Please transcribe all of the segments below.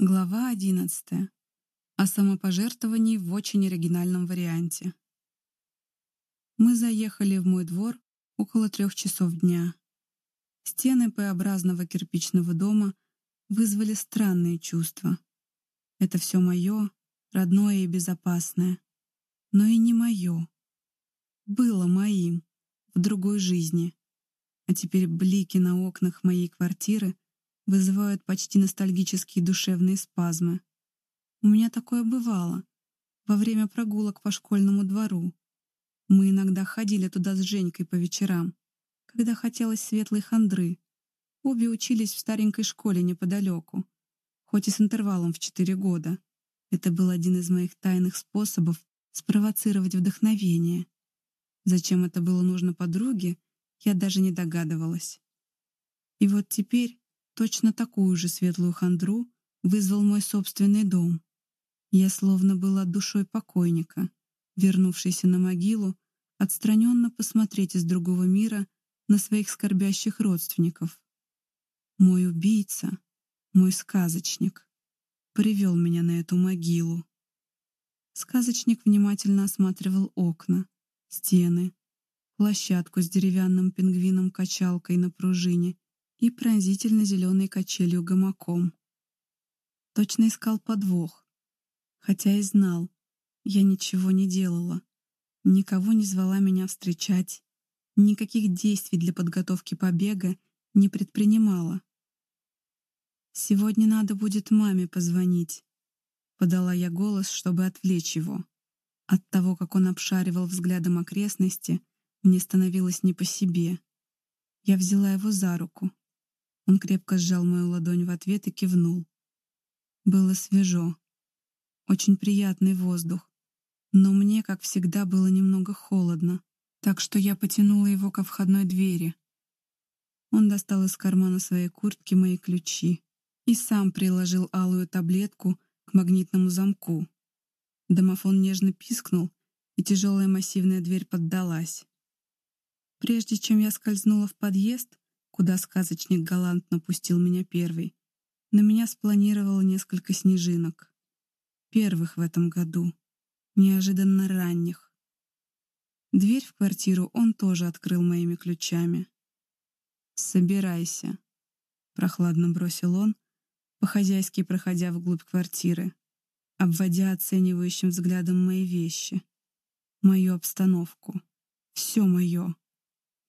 Глава 11. О самопожертвовании в очень оригинальном варианте. Мы заехали в мой двор около трех часов дня. Стены П-образного кирпичного дома вызвали странные чувства. Это все мое, родное и безопасное. Но и не мое. Было моим, в другой жизни. А теперь блики на окнах моей квартиры вызывают почти ностальгические душевные спазмы. У меня такое бывало во время прогулок по школьному двору. Мы иногда ходили туда с Женькой по вечерам, когда хотелось светлой хандры. Обе учились в старенькой школе неподалеку, хоть и с интервалом в четыре года. Это был один из моих тайных способов спровоцировать вдохновение. Зачем это было нужно подруге, я даже не догадывалась. И вот теперь Точно такую же светлую хандру вызвал мой собственный дом. Я словно была душой покойника, вернувшейся на могилу, отстраненно посмотреть из другого мира на своих скорбящих родственников. Мой убийца, мой сказочник, привел меня на эту могилу. Сказочник внимательно осматривал окна, стены, площадку с деревянным пингвином-качалкой на пружине и пронзительно зеленой качелью гамаком. Точно искал подвох, хотя и знал, я ничего не делала, никого не звала меня встречать, никаких действий для подготовки побега не предпринимала. «Сегодня надо будет маме позвонить», — подала я голос, чтобы отвлечь его. От того, как он обшаривал взглядом окрестности, мне становилось не по себе. Я взяла его за руку. Он крепко сжал мою ладонь в ответ и кивнул. Было свежо. Очень приятный воздух. Но мне, как всегда, было немного холодно, так что я потянула его ко входной двери. Он достал из кармана своей куртки мои ключи и сам приложил алую таблетку к магнитному замку. Домофон нежно пискнул, и тяжелая массивная дверь поддалась. Прежде чем я скользнула в подъезд, куда сказочник галантно пустил меня первый, на меня спланировало несколько снежинок. Первых в этом году, неожиданно ранних. Дверь в квартиру он тоже открыл моими ключами. «Собирайся», — прохладно бросил он, по-хозяйски проходя вглубь квартиры, обводя оценивающим взглядом мои вещи, мою обстановку, все мое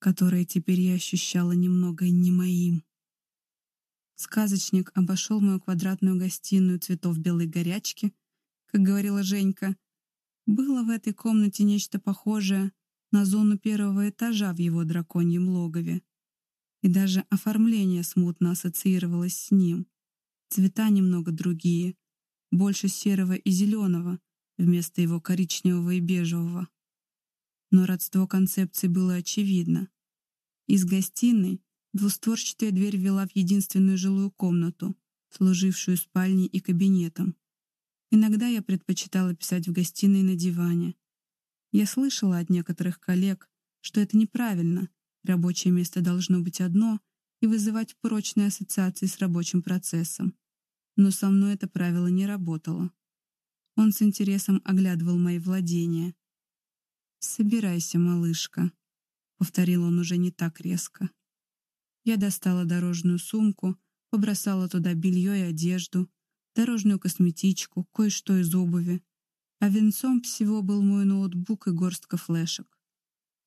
которое теперь я ощущала немного не моим. Сказочник обошел мою квадратную гостиную цветов белой горячки, как говорила Женька. Было в этой комнате нечто похожее на зону первого этажа в его драконьем логове. И даже оформление смутно ассоциировалось с ним. Цвета немного другие, больше серого и зеленого вместо его коричневого и бежевого. Но родство концепций было очевидно. Из гостиной двустворчатая дверь вела в единственную жилую комнату, служившую спальней и кабинетом. Иногда я предпочитала писать в гостиной на диване. Я слышала от некоторых коллег, что это неправильно, рабочее место должно быть одно и вызывать прочные ассоциации с рабочим процессом. Но со мной это правило не работало. Он с интересом оглядывал мои владения. «Собирайся, малышка», — повторил он уже не так резко. Я достала дорожную сумку, побросала туда белье и одежду, дорожную косметичку, кое-что из обуви. А венцом всего был мой ноутбук и горстка флешек.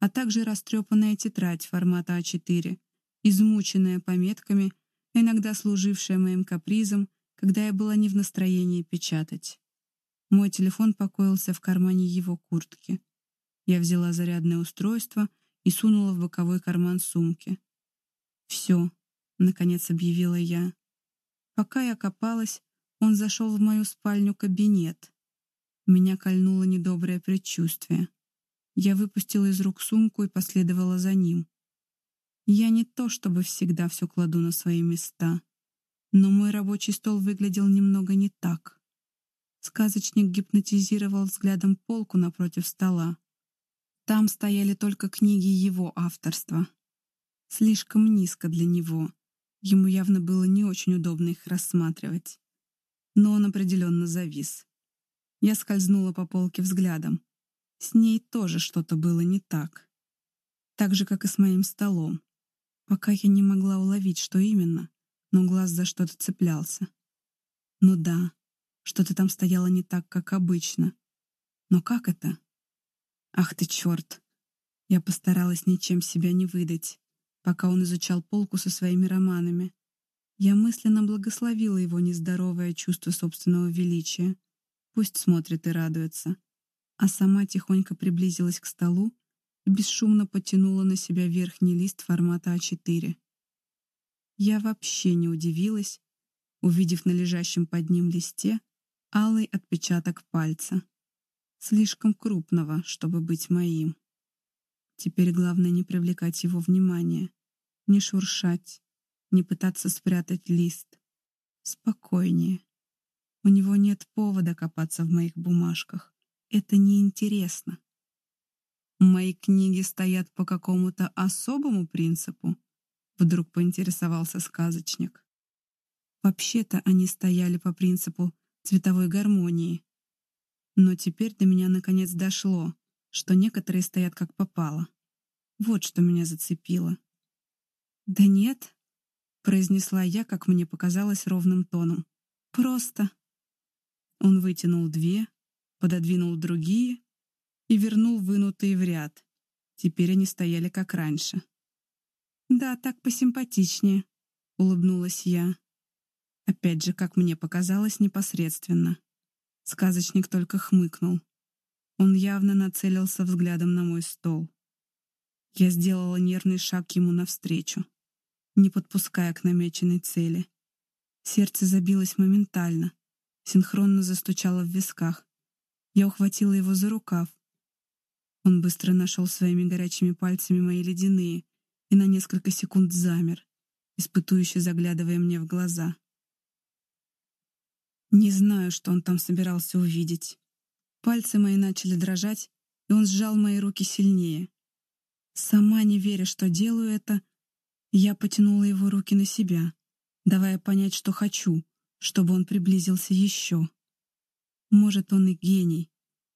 А также растрепанная тетрадь формата А4, измученная пометками, иногда служившая моим капризом, когда я была не в настроении печатать. Мой телефон покоился в кармане его куртки. Я взяла зарядное устройство — и сунула в боковой карман сумки. «Все», — наконец объявила я. Пока я копалась, он зашел в мою спальню-кабинет. Меня кольнуло недоброе предчувствие. Я выпустила из рук сумку и последовала за ним. Я не то чтобы всегда все кладу на свои места, но мой рабочий стол выглядел немного не так. Сказочник гипнотизировал взглядом полку напротив стола. Там стояли только книги его авторства. Слишком низко для него. Ему явно было не очень удобно их рассматривать. но он определенно завис. Я скользнула по полке взглядом. С ней тоже что-то было не так. Так же, как и с моим столом. Пока я не могла уловить, что именно, но глаз за что-то цеплялся. Ну да, что-то там стояло не так, как обычно. Но как это? Ах ты черт! Я постаралась ничем себя не выдать, пока он изучал полку со своими романами. Я мысленно благословила его нездоровое чувство собственного величия. Пусть смотрит и радуется. А сама тихонько приблизилась к столу и бесшумно потянула на себя верхний лист формата А4. Я вообще не удивилась, увидев на лежащем под ним листе алый отпечаток пальца. Слишком крупного, чтобы быть моим. Теперь главное не привлекать его внимания, не шуршать, не пытаться спрятать лист. Спокойнее. У него нет повода копаться в моих бумажках. Это неинтересно. Мои книги стоят по какому-то особому принципу, вдруг поинтересовался сказочник. Вообще-то они стояли по принципу цветовой гармонии. Но теперь до меня наконец дошло, что некоторые стоят как попало. Вот что меня зацепило. «Да нет», — произнесла я, как мне показалось, ровным тоном. «Просто». Он вытянул две, пододвинул другие и вернул вынутые в ряд. Теперь они стояли как раньше. «Да, так посимпатичнее», — улыбнулась я. Опять же, как мне показалось, непосредственно. Сказочник только хмыкнул. Он явно нацелился взглядом на мой стол. Я сделала нервный шаг ему навстречу, не подпуская к намеченной цели. Сердце забилось моментально, синхронно застучало в висках. Я ухватила его за рукав. Он быстро нашел своими горячими пальцами мои ледяные и на несколько секунд замер, испытующе заглядывая мне в глаза. Не знаю, что он там собирался увидеть. Пальцы мои начали дрожать, и он сжал мои руки сильнее. Сама не веря, что делаю это, я потянула его руки на себя, давая понять, что хочу, чтобы он приблизился еще. Может, он и гений,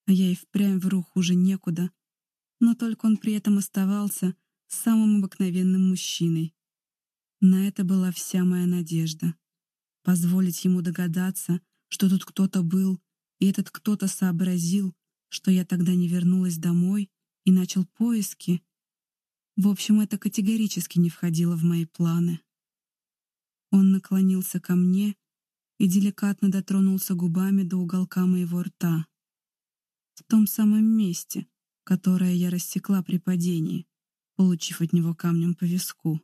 а я и впрямь вру хуже некуда, но только он при этом оставался самым обыкновенным мужчиной. На это была вся моя надежда. Позволить ему догадаться, что тут кто-то был, и этот кто-то сообразил, что я тогда не вернулась домой и начал поиски. В общем, это категорически не входило в мои планы. Он наклонился ко мне и деликатно дотронулся губами до уголка моего рта. В том самом месте, которое я рассекла при падении, получив от него камнем по виску.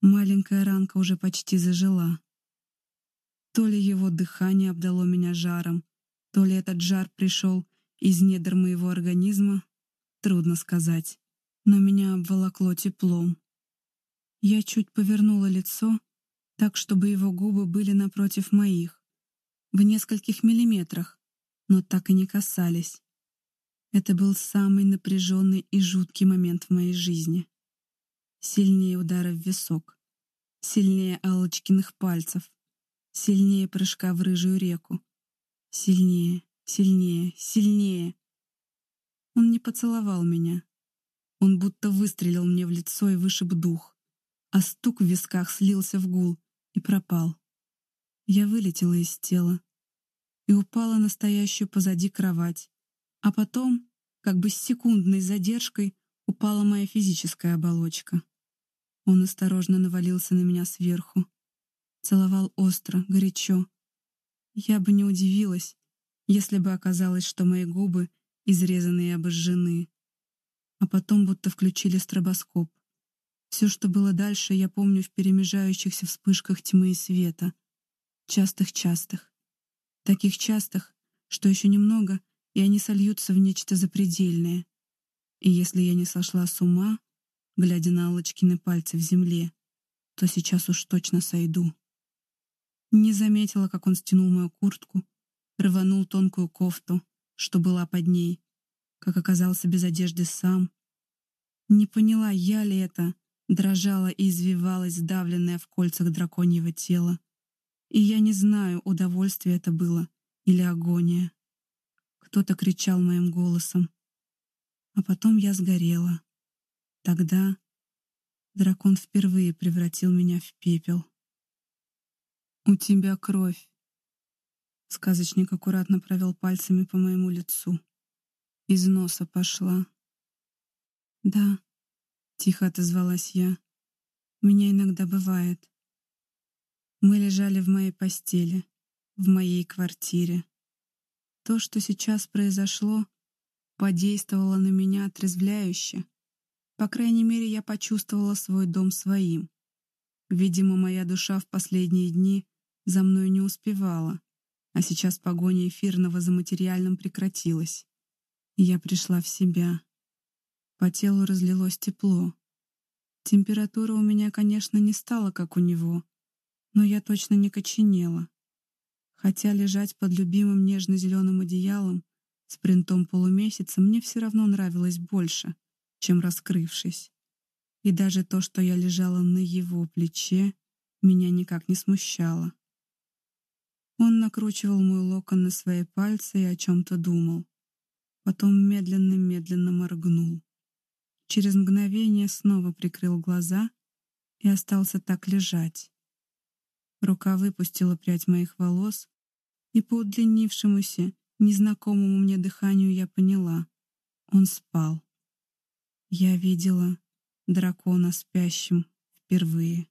Маленькая ранка уже почти зажила. То ли его дыхание обдало меня жаром, то ли этот жар пришел из недр моего организма, трудно сказать, но меня обволокло теплом. Я чуть повернула лицо, так, чтобы его губы были напротив моих, в нескольких миллиметрах, но так и не касались. Это был самый напряженный и жуткий момент в моей жизни. Сильнее удара в висок, сильнее Аллочкиных пальцев, Сильнее прыжка в рыжую реку. Сильнее, сильнее, сильнее. Он не поцеловал меня. Он будто выстрелил мне в лицо и вышиб дух. А стук в висках слился в гул и пропал. Я вылетела из тела и упала на стоящую позади кровать. А потом, как бы с секундной задержкой, упала моя физическая оболочка. Он осторожно навалился на меня сверху целовал остро, горячо. Я бы не удивилась, если бы оказалось, что мои губы изрезаны и обожжены. А потом будто включили стробоскоп. Все, что было дальше, я помню в перемежающихся вспышках тьмы и света. Частых-частых. Таких частых, что еще немного, и они сольются в нечто запредельное. И если я не сошла с ума, глядя на Аллочкины пальцы в земле, то сейчас уж точно сойду. Не заметила, как он стянул мою куртку, рванул тонкую кофту, что была под ней, как оказался без одежды сам. Не поняла, я ли это, дрожала и извивалась, сдавленная в кольцах драконьего тела. И я не знаю, удовольствие это было или агония. Кто-то кричал моим голосом. А потом я сгорела. Тогда дракон впервые превратил меня в пепел. «У тебя кровь», — сказочник аккуратно провел пальцами по моему лицу. Из носа пошла. «Да», — тихо отозвалась я. «У меня иногда бывает». Мы лежали в моей постели, в моей квартире. То, что сейчас произошло, подействовало на меня отрезвляюще. По крайней мере, я почувствовала свой дом своим. Видимо, моя душа в последние дни за мной не успевала, а сейчас погоня эфирного за материальным прекратилась. Я пришла в себя. По телу разлилось тепло. Температура у меня, конечно, не стала, как у него, но я точно не коченела. Хотя лежать под любимым нежно-зеленым одеялом с принтом полумесяца мне все равно нравилось больше, чем раскрывшись. И даже то, что я лежала на его плече, меня никак не смущало. Он накручивал мой локон на свои пальцы и о чем-то думал. Потом медленно-медленно моргнул. Через мгновение снова прикрыл глаза и остался так лежать. Рука выпустила прядь моих волос, и по удлинившемуся, незнакомому мне дыханию я поняла — он спал. Я видела дракона спящим впервые.